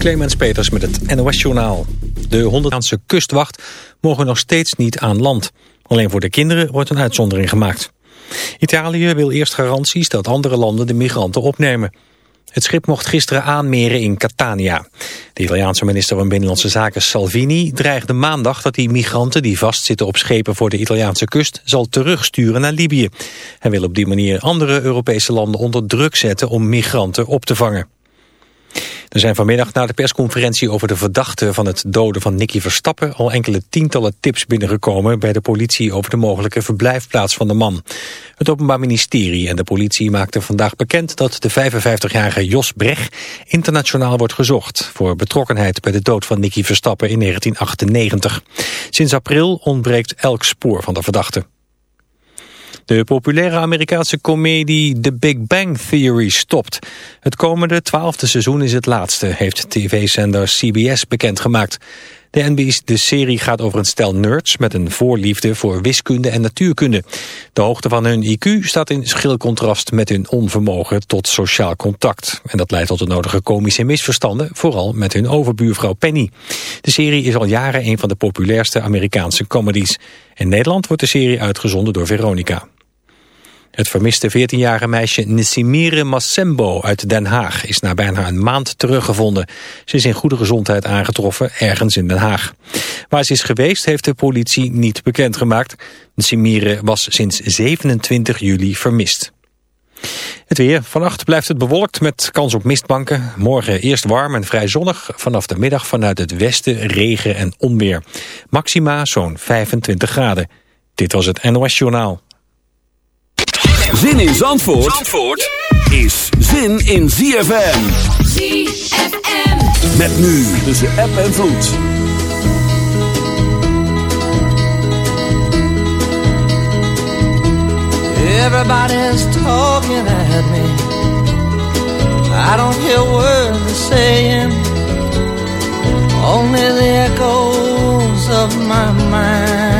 Clemens Peters met het NOS-journaal. De Honderdaanse kustwacht mogen nog steeds niet aan land. Alleen voor de kinderen wordt een uitzondering gemaakt. Italië wil eerst garanties dat andere landen de migranten opnemen. Het schip mocht gisteren aanmeren in Catania. De Italiaanse minister van Binnenlandse Zaken Salvini dreigde maandag dat hij migranten die vastzitten op schepen voor de Italiaanse kust zal terugsturen naar Libië. Hij wil op die manier andere Europese landen onder druk zetten om migranten op te vangen. Er zijn vanmiddag na de persconferentie over de verdachte van het doden van Nicky Verstappen al enkele tientallen tips binnengekomen bij de politie over de mogelijke verblijfplaats van de man. Het Openbaar Ministerie en de politie maakten vandaag bekend dat de 55-jarige Jos Breg internationaal wordt gezocht voor betrokkenheid bij de dood van Nicky Verstappen in 1998. Sinds april ontbreekt elk spoor van de verdachte. De populaire Amerikaanse komedie The Big Bang Theory stopt. Het komende twaalfde seizoen is het laatste, heeft tv-zender CBS bekendgemaakt. De NBC de serie gaat over een stel nerds met een voorliefde voor wiskunde en natuurkunde. De hoogte van hun IQ staat in schil contrast met hun onvermogen tot sociaal contact. En dat leidt tot de nodige komische misverstanden, vooral met hun overbuurvrouw Penny. De serie is al jaren een van de populairste Amerikaanse comedies. In Nederland wordt de serie uitgezonden door Veronica. Het vermiste 14-jarige meisje Nissimire Massembo uit Den Haag is na bijna een maand teruggevonden. Ze is in goede gezondheid aangetroffen ergens in Den Haag. Waar ze is geweest heeft de politie niet bekendgemaakt. Nissimire was sinds 27 juli vermist. Het weer. Vannacht blijft het bewolkt met kans op mistbanken. Morgen eerst warm en vrij zonnig. Vanaf de middag vanuit het westen regen en onweer. Maxima zo'n 25 graden. Dit was het NOS Journaal. Zin in Zandvoort, Zandvoort is zin in ZFM. ZFM. Met nu tussen app en vloed. Everybody's talking at me. I don't hear words they're saying. Only the echoes of my mind.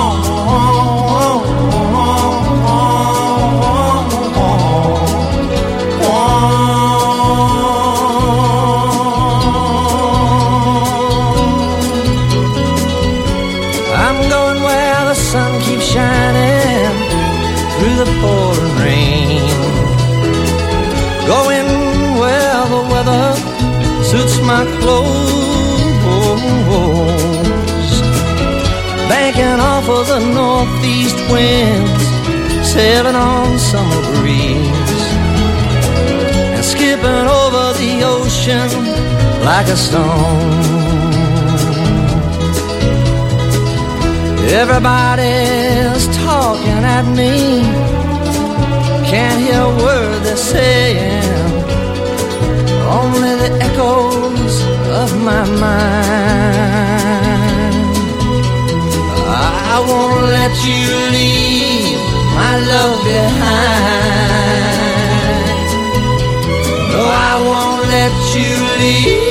the pouring rain. Going where the weather suits my clothes. Banking off of the northeast winds, sailing on summer breeze. And skipping over the ocean like a stone. Everybody's talking at me. Can't hear a word they're saying. Only the echoes of my mind. I won't let you leave my love behind. No, I won't let you leave.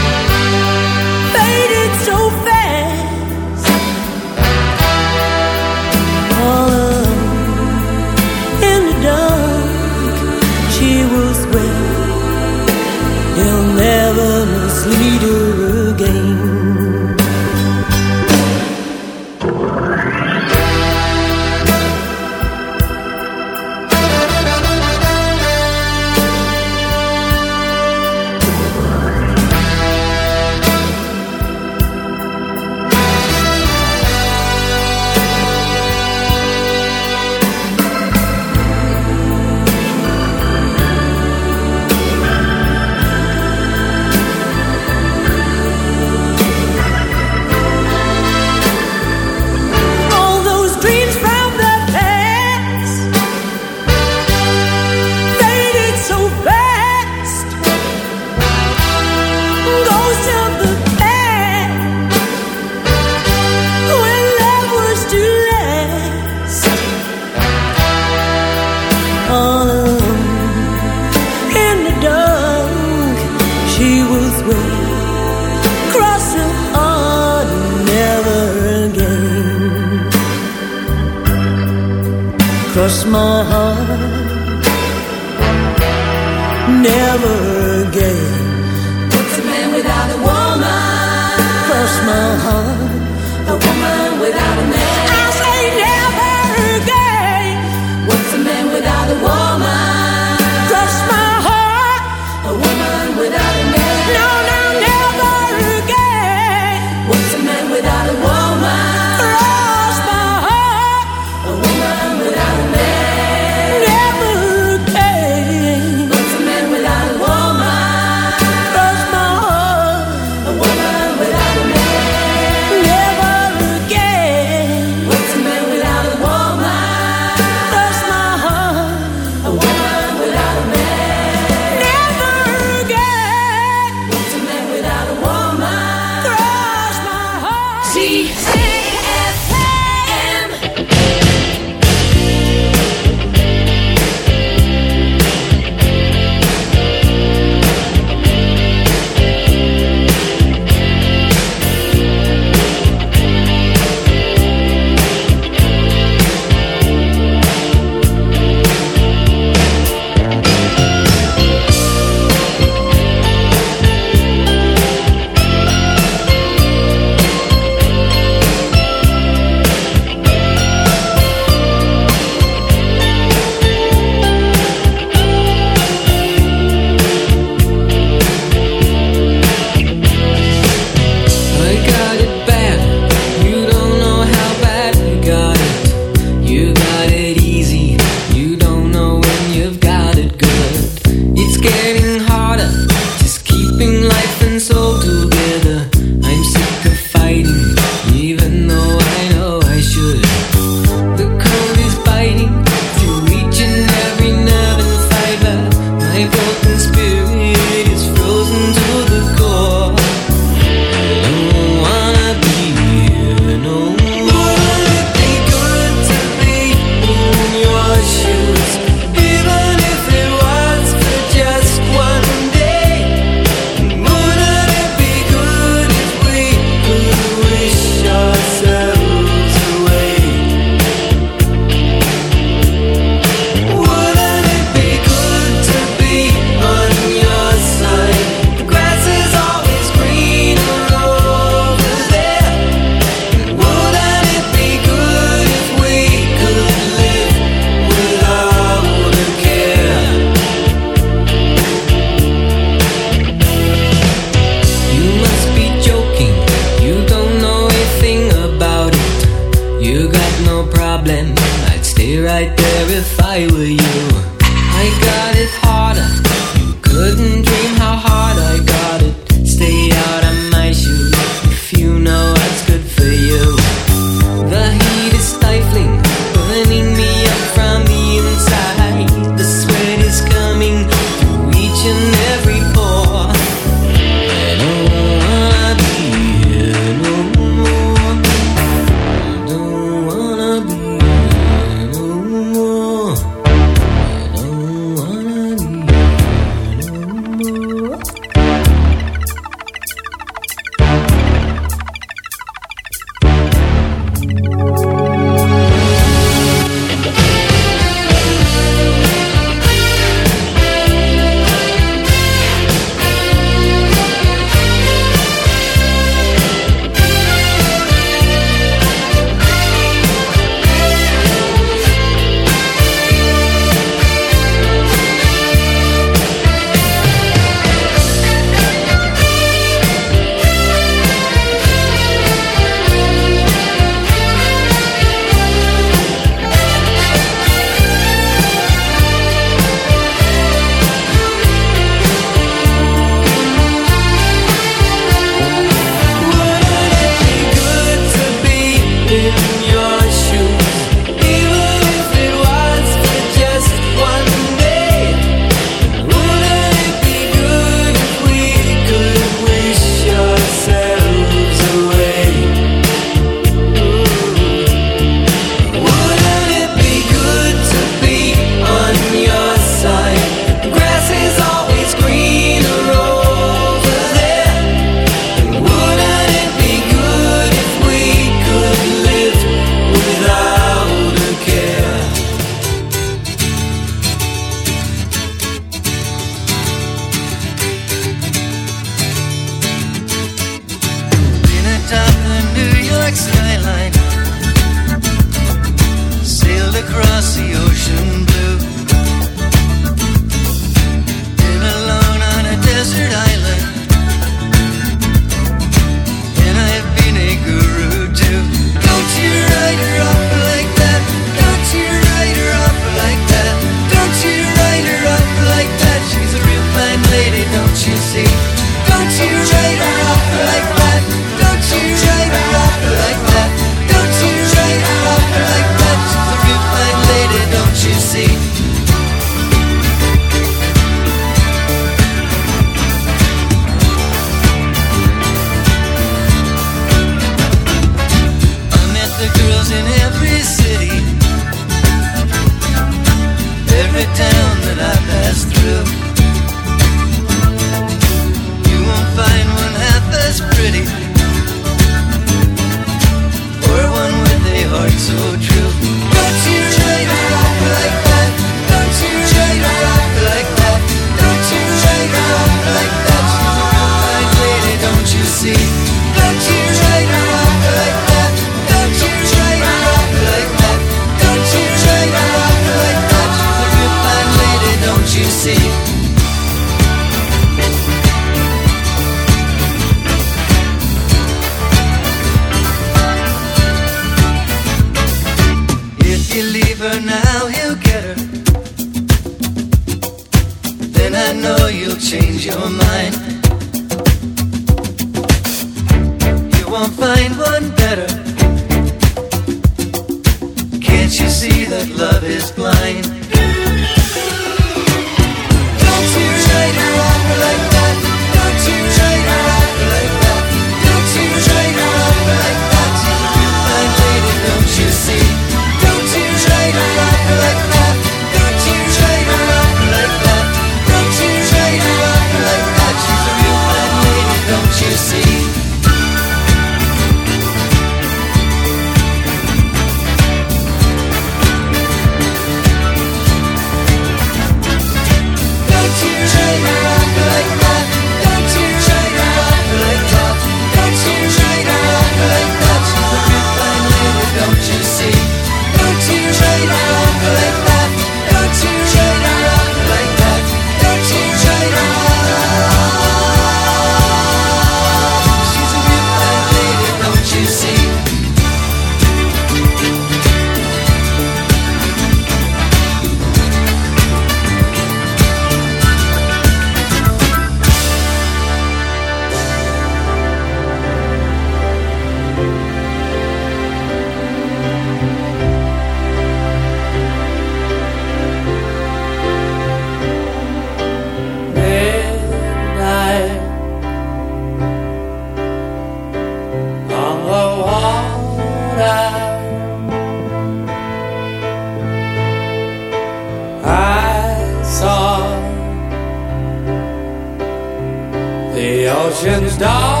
Ocean's daughter.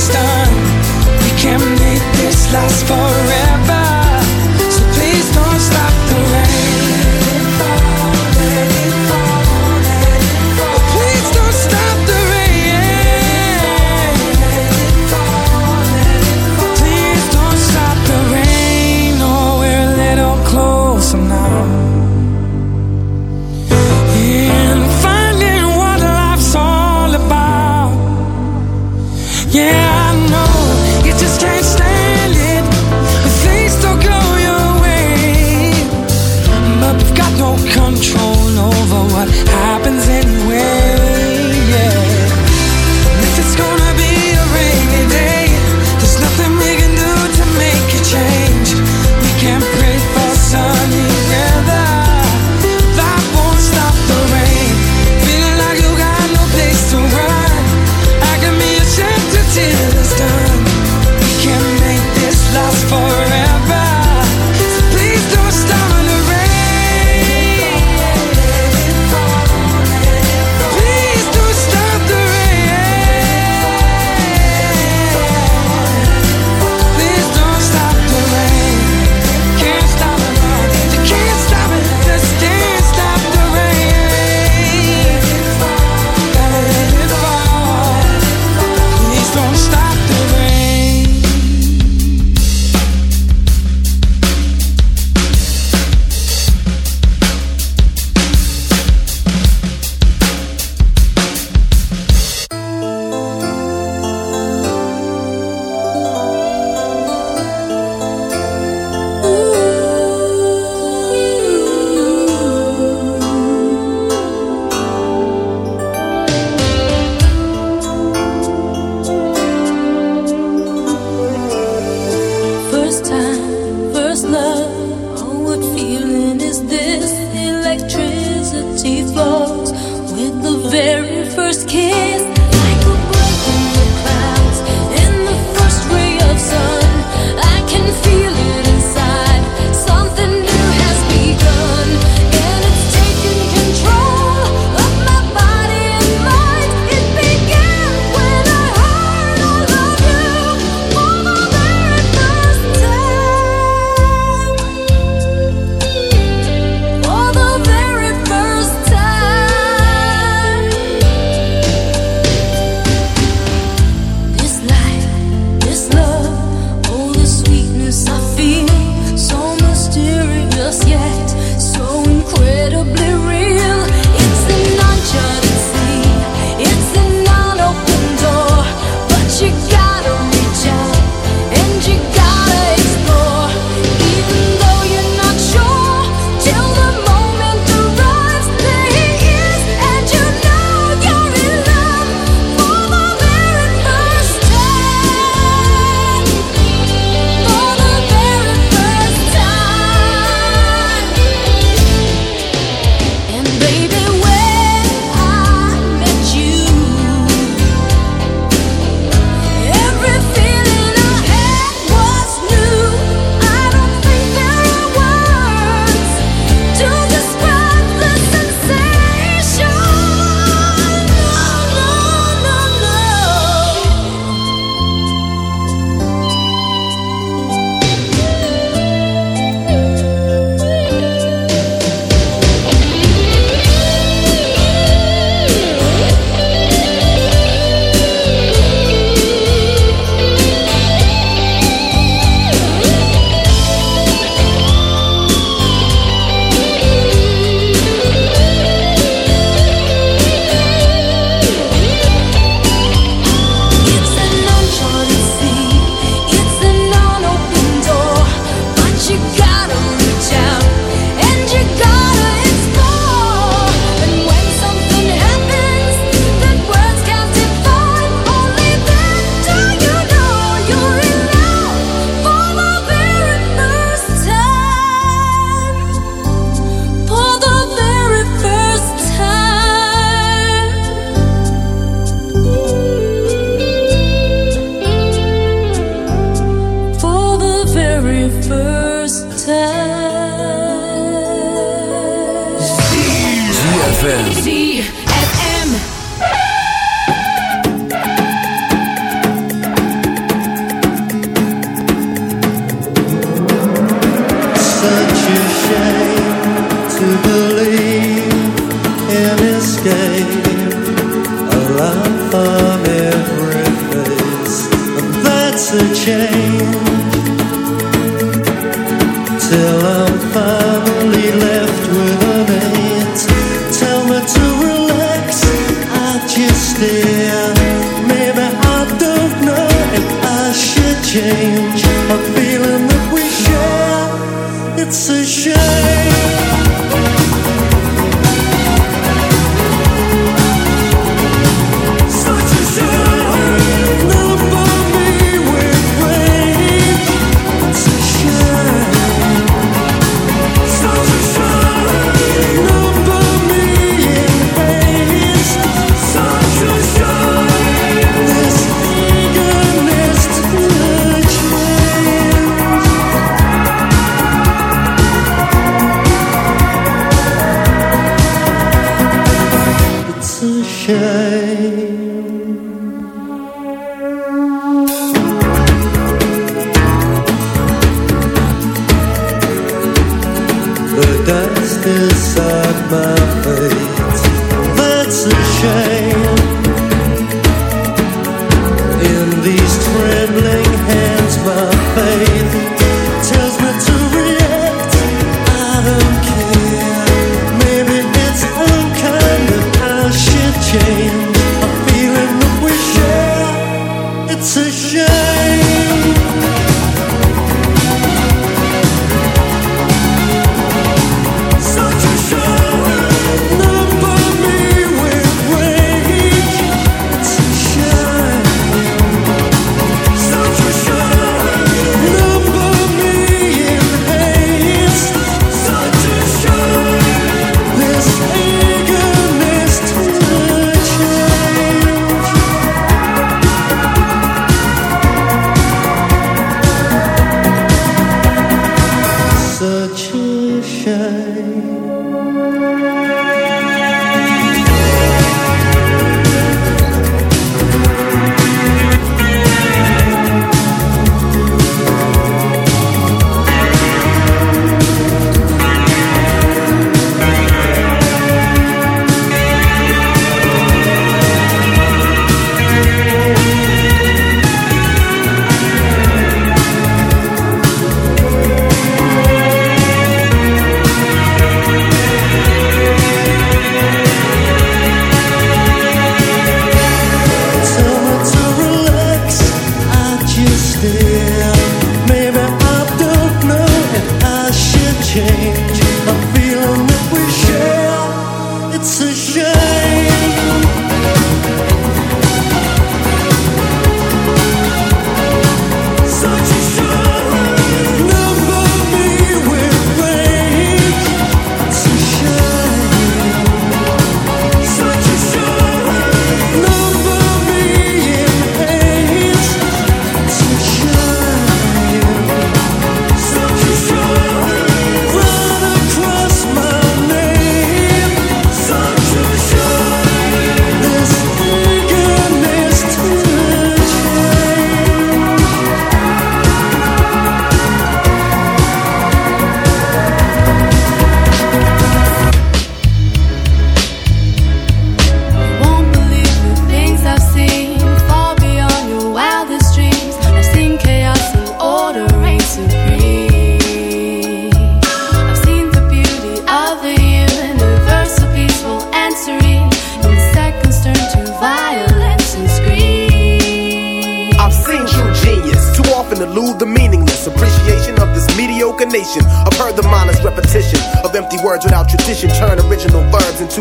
is done. We can't make this last forever.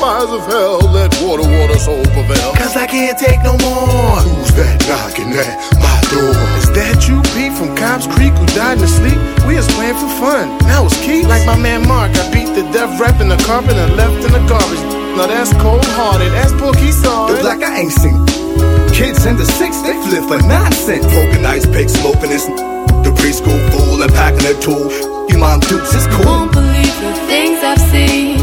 fires of hell. Let water, water, soul prevail. Cause I can't take no more. Who's that knocking at my door? Is that you, Pete, from Cobb's Creek, who died in his sleep? We was playing for fun. Now it's Keith. Like my man Mark, I beat the death rap in the carpet and left in the garbage. Now that's cold hearted. That's Pookie saw It's it. like I ain't seen. Kids in the six, they flip for nonsense. Poking ice pick, smoking this. The preschool fool and packing a tool. You mom dukes is cool. Won't believe the things I've seen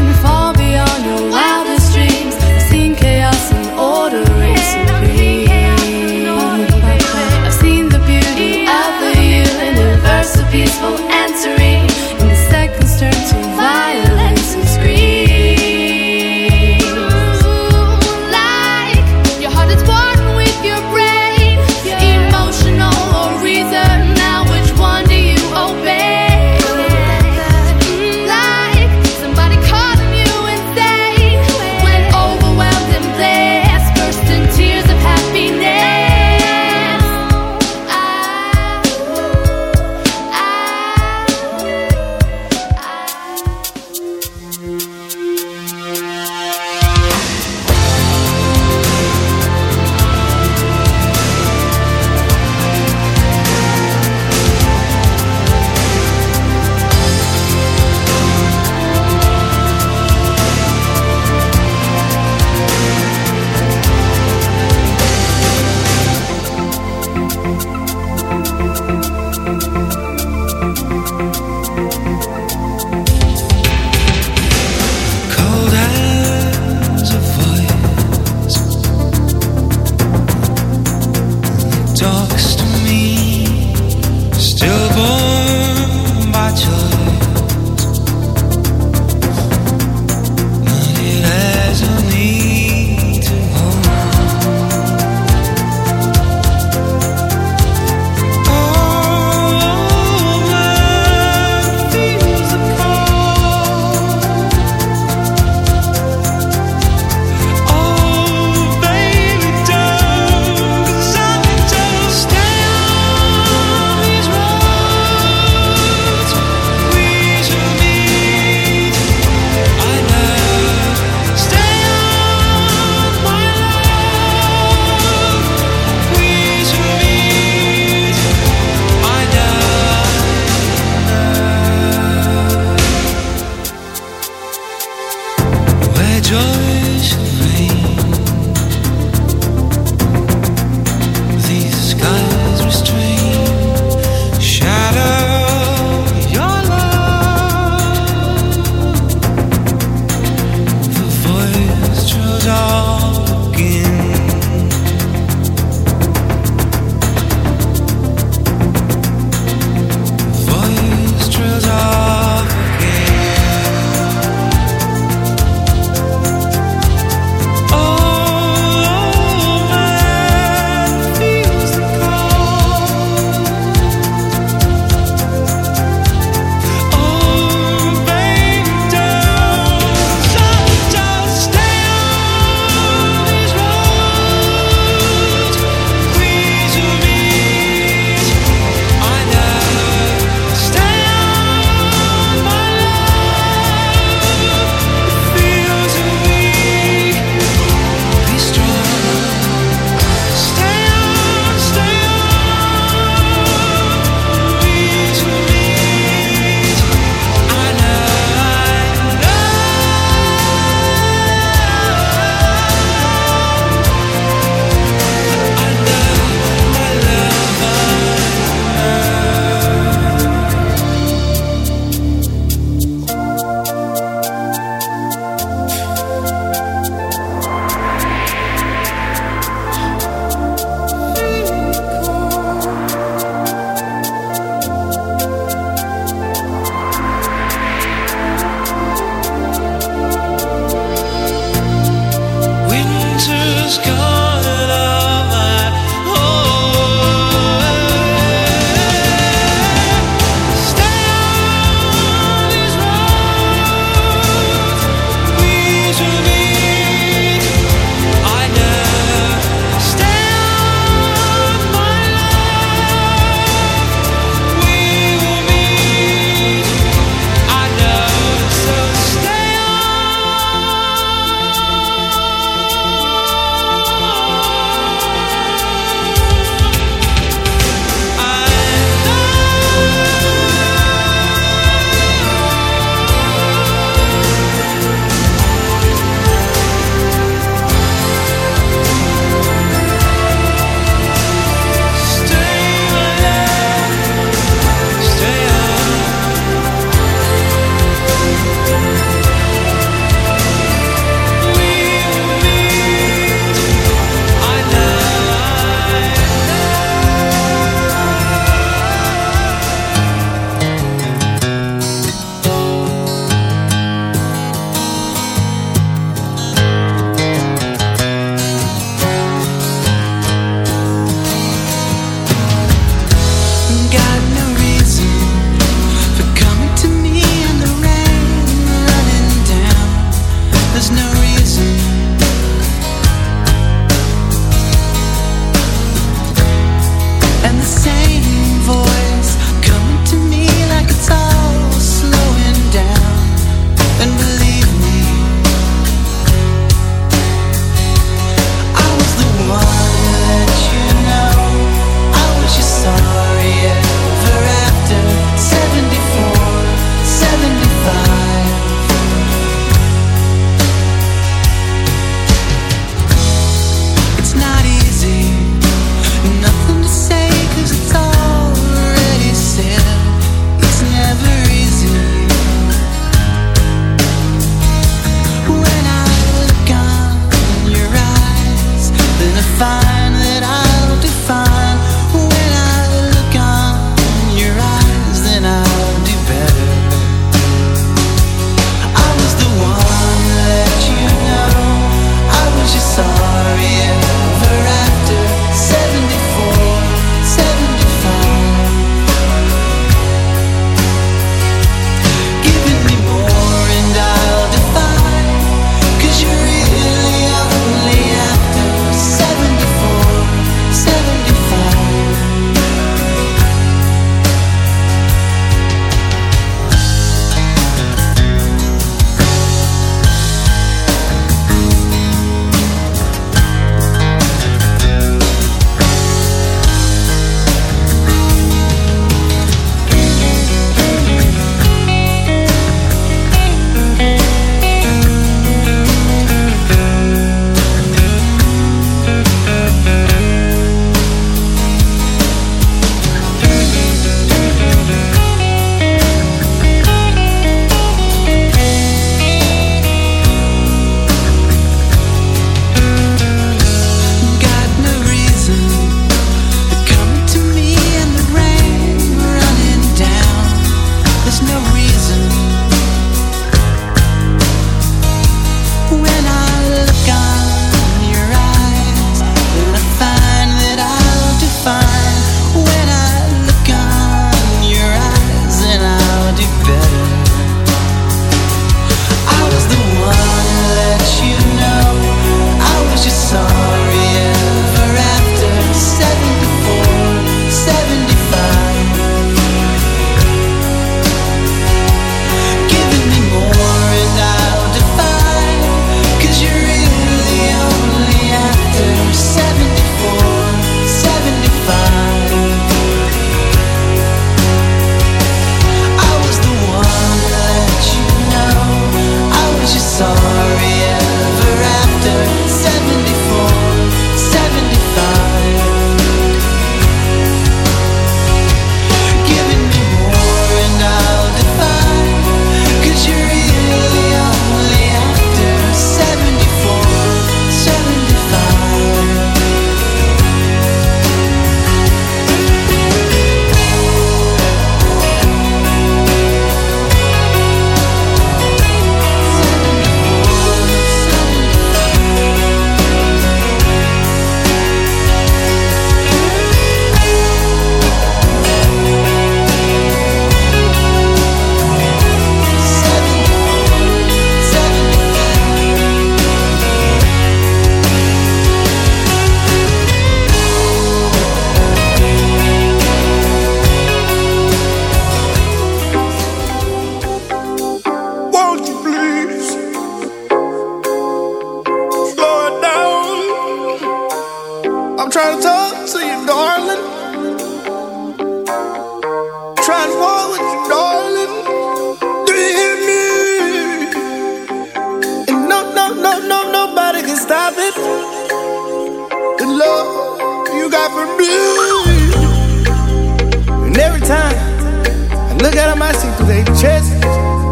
Look at them, I see through their chest.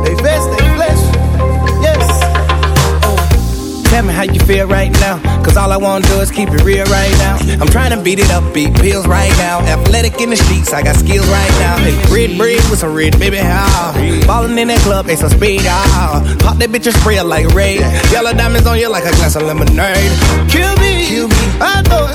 They vest, they flesh. Yes. Tell me how you feel right now. Cause all I wanna do is keep it real right now. I'm trying to beat it up, beat pills right now. Athletic in the streets, I got skills right now. Hey, red bread with some red, baby, how? Ballin' in that club, they some speed, ah. Pop that bitch and spray it like raid. Yellow diamonds on you like a glass of lemonade. Kill me, Kill me. I thought,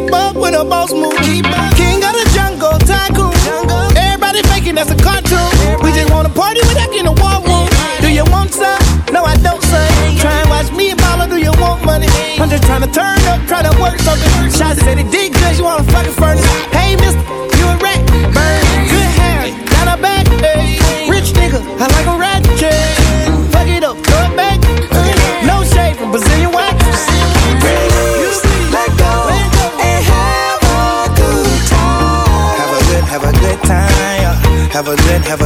keep up with her boss move. King of the jungle, tycoon. Everybody faking that's a cartoon. We just wanna party without getting a war room. Do you want some? No, I don't, son. Try and watch me and mama, do you want money? I'm just trying to turn up, try to work something. Shots said it did good, you wanna fucking furnace. Hey, a good, have a